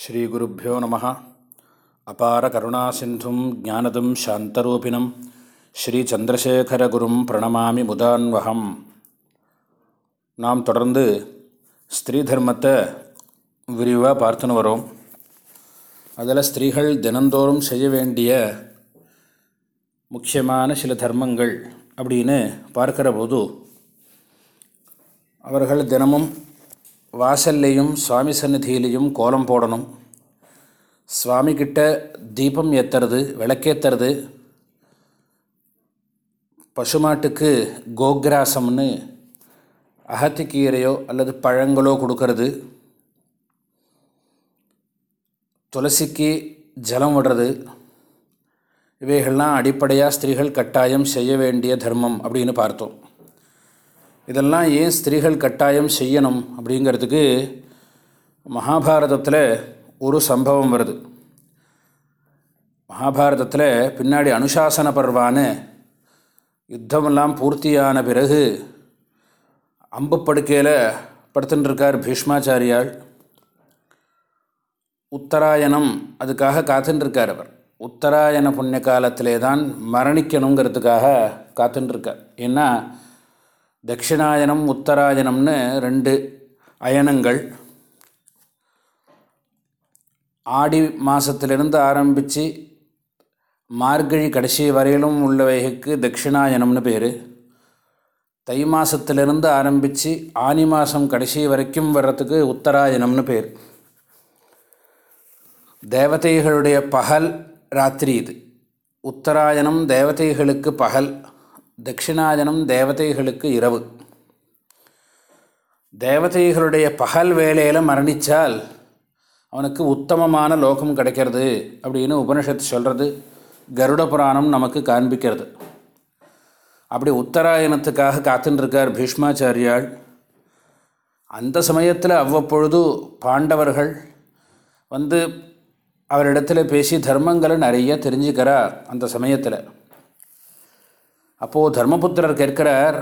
ஸ்ரீகுருப்போ நம. அபார கருணா சிந்தும் ஜானதும் சாந்தரூபிணம். ஸ்ரீச்சந்திரசேகரகுரும் பிரணமாமி முதான்வகம். நாம் தொடர்ந்து ஸ்திரீ தர்மத்தை விரிவாக பார்த்துன்னு வரோம். அதில் ஸ்திரீகள் தினந்தோறும் செய்ய வேண்டிய முக்கியமான சில தர்மங்கள் அப்படின்னு பார்க்கிற போது அவர்கள் தினமும் வாசல்லையும் சுவாமி சந்நிதியிலையும் கோலம் போடணும். சுவாமிக்கிட்ட தீபம் ஏற்றுறது விளக்கேற்றுறது பசுமாட்டுக்கு கோக்ராசம்னு அகத்திக்கீரையோ அல்லது பழங்களோ கொடுக்கறது. துளசிக்கு ஜலம் விடுறது. இவைகள்லாம் அடிப்படையாக ஸ்திரீகள் கட்டாயம் செய்ய வேண்டிய தர்மம் அப்படின்னு பார்த்தோம். இதெல்லாம் ஏன் ஸ்திரீகள் கட்டாயம் செய்யணும் அப்படிங்கிறதுக்கு மகாபாரதத்தில் ஒரு சம்பவம் வருது. மகாபாரதத்தில் பின்னாடி அனுசாசன பர்வான யுத்தமெல்லாம் பூர்த்தியான பிறகு அம்பு படுக்கையில் படுத்துட்டுருக்கார் பீஷ்மாச்சாரியால். உத்தராயணம் அதுக்காக காத்துட்டுருக்கார் அவர். உத்தராயண புண்ணிய காலத்திலே தான் மரணிக்கணுங்கிறதுக்காக காத்துட்டுருக்கார் ஏன்னா தட்சிணாயனம் உத்தராயணம்னு ரெண்டு அயனங்கள். ஆடி மாதத்திலிருந்து ஆரம்பித்து மார்கழி கடைசி வரையிலும் உள்ளவைகளுக்கு தட்சிணாயனம்னு பேர். தை மாதத்திலிருந்து ஆரம்பித்து ஆனி மாதம் கடைசி வரைக்கும் வர்றதுக்கு உத்தராயணம்னு பேர். தேவதைகளுடைய பகல் ராத்திரி இது. உத்தராயணம் தேவதைகளுக்கு பகல் தட்சிணாயனம் தேவதைகளுக்கு இரவு. தேவதைகளுடைய பகல் வேலையில் மரணித்தால் அவனுக்கு உத்தமமான லோகம் கிடைக்கிறது அப்படின்னு உபனிஷத்து சொல்கிறது கருட புராணம் நமக்கு காண்பிக்கிறது. அப்படி உத்தராயணத்துக்காக காத்துருக்கார் பீஷ்மாச்சாரியால். அந்த சமயத்தில் அவ்வப்பொழுது பாண்டவர்கள் வந்து அவரிடத்தில் பேசி தர்மங்களை நிறைய தெரிஞ்சுக்கிறார் அந்த சமயத்தில். அப்போது தர்மபுத்திரர் கேட்கிறார்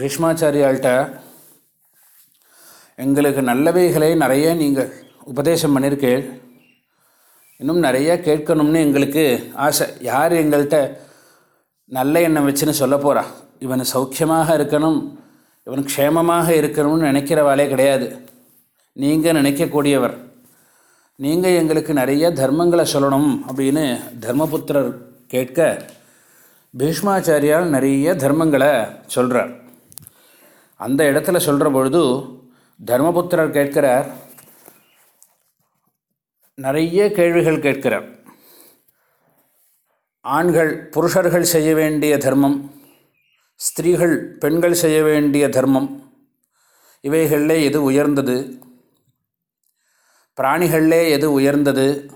பீஷ்மாச்சாரியால்கிட்ட எங்களுக்கு நல்லவைகளை நிறைய நீங்கள் உபதேசம் பண்ணியிருக்கேள் இன்னும் நிறைய கேட்கணும்னு எங்களுக்கு ஆசை. யார் எங்கள்கிட்ட நல்ல எண்ணம் வச்சுன்னு சொல்ல போகிறா இவன் சௌக்கியமாக இருக்கணும். இவன் க்ஷேமமாக இருக்கணும்னு நினைக்கிறவாளே கிடையாது. நீங்கள் நினைக்கக்கூடியவர். நீங்கள் எங்களுக்கு நிறைய தர்மங்களை சொல்லணும் அப்படின்னு தர்மபுத்திரர் கேட்க பீஷ்மாச்சாரியால் நிறைய தர்மங்களை சொல்கிறார் அந்த இடத்துல சொல்கிற பொழுது தர்மபுத்திரர் கேட்கிறார். நிறைய கேள்விகள் கேட்கிறார். ஆண்கள் புருஷர்கள் செய்ய வேண்டிய தர்மம் ஸ்திரீகள் பெண்கள் செய்ய வேண்டிய தர்மம் இவைகளில் எது உயர்ந்தது? பிராணிகளிலே எது உயர்ந்தது?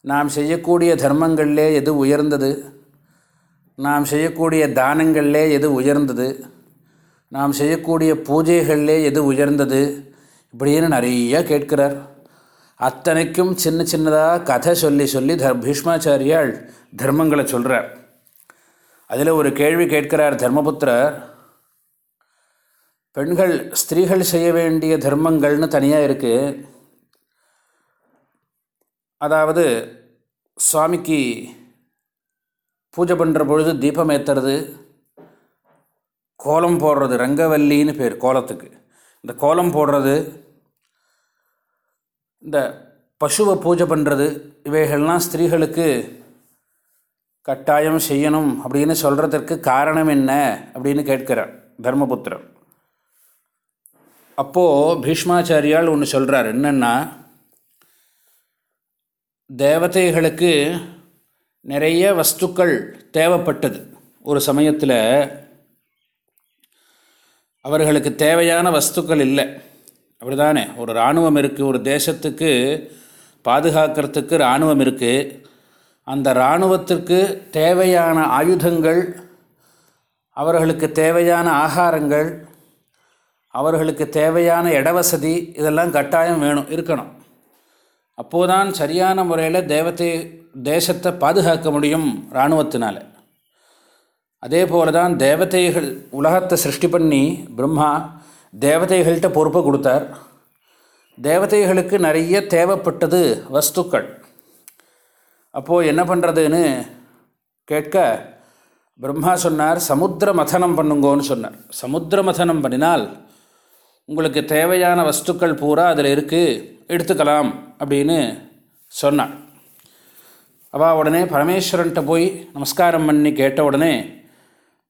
நாம் செய்யக்கூடிய தர்மங்களிலே எது உயர்ந்தது? நாம் செய்யக்கூடிய தானங்களிலே எது உயர்ந்தது? நாம் செய்யக்கூடிய பூஜைகளிலே எது உயர்ந்தது? இப்படின்னு நிறைய கேட்கிறார். அத்தனைக்கும் சின்ன சின்னதாக கதை சொல்லி சொல்லி த பீஷ்மாச்சாரியால் தர்மங்களை சொல்கிறார் அதில் ஒரு கேள்வி கேட்கிறார் தர்மபுத்திரர். பெண்கள் ஸ்திரீகள் செய்ய வேண்டிய தர்மங்கள்னு தனியாக இருக்குது அதாவது சுவாமிக்கு பூஜை பண்ணுற பொழுது தீபம் ஏற்றுறது கோலம் போடுறது ரங்கவல்லின்னு பேர் கோலத்துக்கு. இந்த கோலம் போடுறது இந்த பசுவை பூஜை பண்ணுறது இவைகள்லாம் ஸ்திரீகளுக்கு கட்டாயம் செய்யணும் அப்படின்னு சொல்கிறதுக்கு காரணம் என்ன அப்படின்னு கேட்கிறார் தர்மபுத்திரன் அப்போது பீஷ்மாச்சாரியால் ஒன்று சொல்கிறார் என்னென்னா தேவதைகளுக்கு நிறைய வஸ்துக்கள் தேவைப்பட்டது. ஒரு சமயத்தில் அவர்களுக்கு தேவையான வஸ்துக்கள் இல்லை. அப்படி தானே ஒரு இராணுவம் இருக்குது ஒரு தேசத்துக்கு பாதுகாக்கிறதுக்கு இராணுவம் இருக்குது அந்த இராணுவத்திற்கு தேவையான ஆயுதங்கள் அவர்களுக்கு தேவையான ஆகாரங்கள் அவர்களுக்கு தேவையான இடவசதி இதெல்லாம் கட்டாயம் வேணும் இருக்கணும். அப்போதான் சரியான முறையில் தேவத்தை தேசத்தை பாதுகாக்க முடியும் இராணுவத்தினால். அதே போல தான் தேவதைகள் உலகத்தை சிருஷ்டி பண்ணி பிரம்மா தேவதைகள்கிட்ட பொறுப்பை கொடுத்தார். தேவதைகளுக்கு நிறைய தேவைப்பட்டது வஸ்துக்கள். அப்போது என்ன பண்ணுறதுன்னு கேட்க பிரம்மா சொன்னார் சமுத்திர மதனம் பண்ணுங்கோன்னு சொன்னார். சமுத்திர மதனம் பண்ணினால் உங்களுக்கு தேவையான வஸ்துக்கள் பூரா அதில் இருக்குது எடுத்துக்கலாம் அப்படின்னு சொன்னான் அவள் உடனே பரமேஸ்வரன்ட்ட போய் நமஸ்காரம் பண்ணி கேட்ட உடனே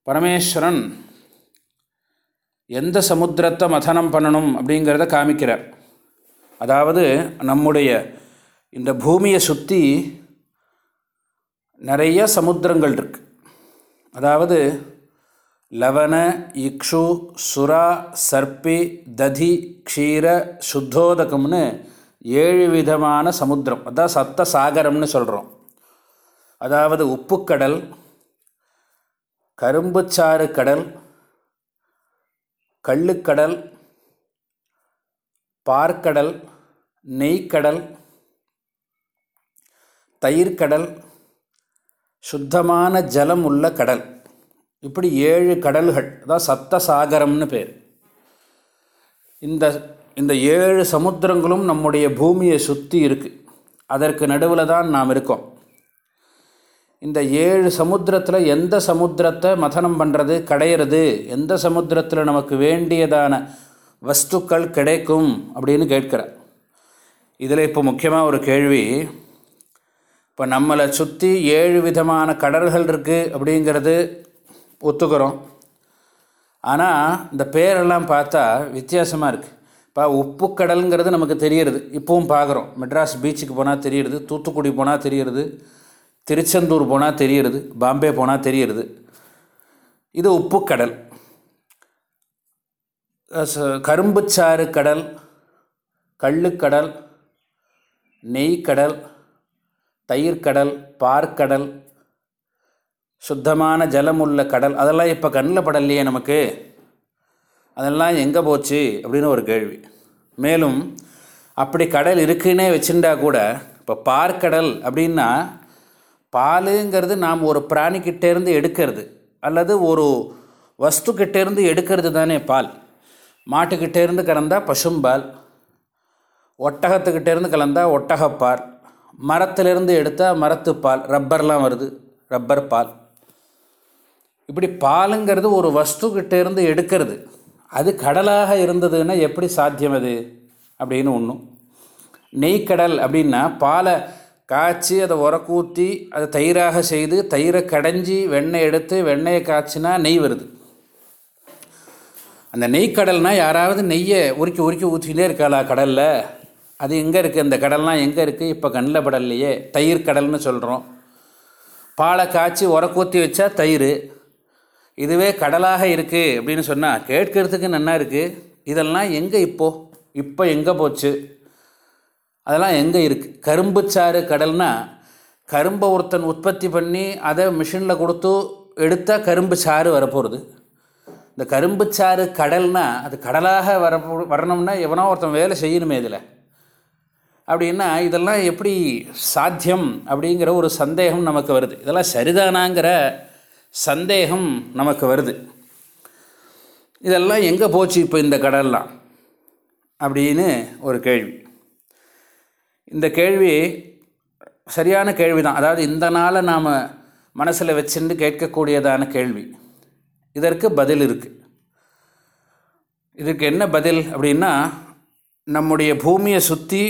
பரமேஸ்வரன் எந்த சமுத்திரத்தை மதனம் பண்ணணும் அப்படிங்கிறத காமிக்கிறார். அதாவது நம்முடைய இந்த பூமியை சுற்றி நிறைய சமுத்திரங்கள் இருக்குது அதாவது லவண இக்ஷு சுரா சர்ப்பி ததி க்ஷீர சுத்தோதகம்னு ஏழு விதமான சமுத்திரம். அதான் சப்த சாகரம்னு சொல்கிறோம் அதாவது உப்புக்கடல் கரும்புச்சாறு கடல் கள்ளுக்கடல் பார்க்கடல் நெய்க்கடல் தயிர்கடல் சுத்தமான ஜலம் உள்ள கடல். இப்படி ஏழு கடல்கள் அதான் சப்தசாகரம்னு பேர். இந்த இந்த ஏழு சமுத்திரங்களும் நம்முடைய பூமியை சுற்றி இருக்குது அதற்கு நடுவில் தான் நாம் இருக்கோம். இந்த ஏழு சமுத்திரத்தில் எந்த சமுத்திரத்தை மதனம் பண்ணுறது கடையிறது எந்த சமுத்திரத்தில் நமக்கு வேண்டியதான வஸ்துக்கள் கிடைக்கும் அப்படின்னு கேட்குறார் இதில் இப்போ முக்கியமாக ஒரு கேள்வி. இப்போ நம்மளை சுற்றி ஏழு விதமான கடல்கள் இருக்குது அப்படிங்கிறது ஒத்துக்கிறோம். ஆனால் இந்த பேரெல்லாம் பார்த்தா வித்தியாசமாக இருக்குது இப்போ உப்பு கடலுங்கிறது நமக்கு தெரியறது. இப்பவும் பார்க்குறோம். மெட்ராஸ் பீச்சுக்கு போனால் தெரியுறது. தூத்துக்குடி போனால் தெரியுறது. திருச்செந்தூர் போனால் தெரியுறது பாம்பே போனால் தெரியுறது. இது உப்புக்கடல். கரும்புச்சாறு கடல் கள்ளுக்கடல் நெய்க்கடல் தயிர்க்கடல் பார்க்கடல் சுத்தமான ஜலம் உள்ள கடல். அதெல்லாம் இப்போ கண்ணில் படலையே நமக்கு. அதெல்லாம் எங்கே போச்சு அப்படின்னு ஒரு கேள்வி. மேலும் அப்படி கடல் இருக்குன்னே வச்சுட்டா கூட இப்போ பார்க்கடல் அப்படின்னா பாலுங்கிறது நாம் ஒரு பிராணிக்கிட்டேருந்து எடுக்கிறது அல்லது ஒரு வஸ்துக்கிட்டேருந்து எடுக்கிறது தானே பால். மாட்டுக்கிட்டேருந்து கலந்தால் பசும்பால் ஒட்டகத்துக்கிட்டேருந்து கலந்தால் ஒட்டகப்பால் மரத்திலிருந்து எடுத்தால் மரத்துப்பால் ரப்பர்லாம் வருது ரப்பர் பால். இப்படி பாலுங்கிறது ஒரு வஸ்துக்கிட்டேருந்து எடுக்கிறது. அது கடலாக இருந்ததுன்னா எப்படி சாத்தியம் அது? அப்படின்னு ஒன்றும் நெய்க்கடல் அப்படின்னா பாலை காய்ச்சி அதை உரக்கூத்தி அதை தயிராக செய்து தயிரை கடைஞ்சி வெண்ணெய் எடுத்து வெண்ணெயை காய்ச்சினா நெய் வருது. அந்த நெய்க்கடல்னால் யாராவது நெய்யை உருக்கி உருக்கி ஊற்றிக்கிட்டே இருக்காளா கடலில்? அது எங்கே இருக்குது அந்த கடல்லாம் எங்கே இருக்குது இப்போ கண்ணில் படலையே. தயிர் கடல்னு சொல்கிறோம் பாலை காய்ச்சி உரக்கூத்தி வச்சா தயிர். இதுவே கடலாக இருக்குது அப்படின்னு சொன்னால் கேட்கறதுக்கு நல்லா இருக்குது இதெல்லாம் எங்கே இப்போது இப்போ எங்கே போச்சு? அதெல்லாம் எங்கே இருக்குது கரும்புச்சாறு கடல்னால் கரும்பை ஒருத்தன் உற்பத்தி பண்ணி அதை மிஷினில் கொடுத்து எடுத்தால் கரும்பு சாறு வரப்போகிறது இந்த கரும்பு சாறு கடல்னால் அது கடலாக வர வரணும்னா எவனோ ஒருத்தன் வேலை செய்யணுமே இதில். அப்படின்னா இதெல்லாம் எப்படி சாத்தியம் அப்படிங்கிற ஒரு சந்தேகம் நமக்கு வருது. இதெல்லாம் சரிதானாங்கிற சந்தேகம் நமக்கு வருது. இதெல்லாம் எங்கே போச்சு இப்போ இந்த கடல்லாம்? அப்படின்னு ஒரு கேள்வி. இந்த கேள்வி சரியான கேள்வி தான் அதாவது இந்த நாளை நாம் மனசில் வச்சுட்டு கேட்கக்கூடியதான கேள்வி. இதற்கு பதில் இருக்குது இதுக்கு என்ன பதில் அப்படின்னா நம்முடைய பூமியை சுற்றி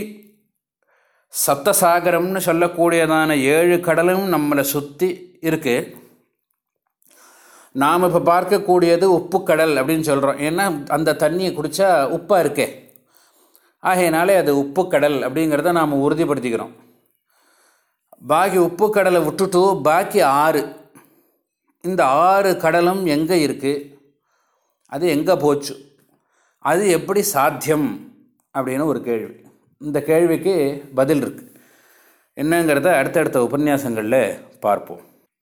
சப்தசாகரம்னு சொல்லக்கூடியதான ஏழு கடலும் நம்மளை சுற்றி இருக்குது நாம் இப்போ பார்க்கக்கூடியது உப்பு கடல் அப்படின்னு சொல்கிறோம் ஏன்னா அந்த தண்ணியை குடித்தா உப்பாக இருக்கே. ஆகையினாலே அது உப்பு கடல் அப்படிங்கிறத நாம் உறுதிப்படுத்திக்கிறோம். பாக்கி உப்பு கடலை விட்டுட்டு பாக்கி ஆறு. இந்த ஆறு கடலும் எங்கே இருக்குது அது எங்கே போச்சு? அது எப்படி சாத்தியம்? அப்படின்னு ஒரு கேள்வி. இந்த கேள்விக்கு பதில் இருக்குது என்னங்கிறத அடுத்தடுத்த உபன்யாசங்களில் பார்ப்போம்.